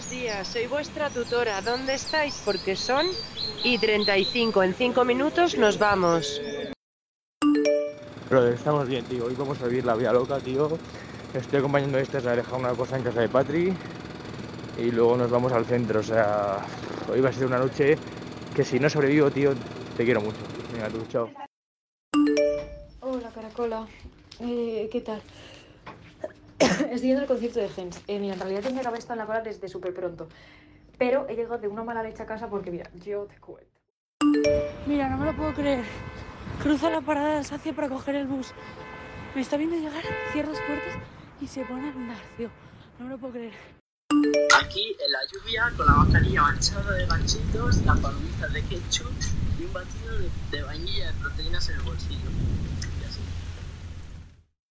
Buenos días, soy vuestra tutora. ¿Dónde estáis? Porque son y 35. En 5 minutos nos vamos. Brother, estamos bien, tío. Hoy vamos a vivir la vida loca, tío. Estoy acompañando a este a dejar una cosa en casa de Patri. Y luego nos vamos al centro. O sea, hoy va a ser una noche que si no sobrevivo, tío, te quiero mucho. Venga, tú, chao. Hola, Caracola. Eh, ¿Qué tal? Estoy yendo al concierto de Gens. Eh, mira, en realidad tenía que haber estado en la cola desde súper pronto. Pero he llegado de una mala leche a casa porque, mira, yo te cuento. Mira, no me lo puedo creer. Cruzo la parada de Alsacia para coger el bus. Me está viendo llegar, cierra las puertas y se pone a andar, tío. No me lo puedo creer. Aquí en la lluvia con la mascarilla manchada de ganchitos, las palomitas de ketchup y un batido de, de vainilla de proteínas en el bolsillo.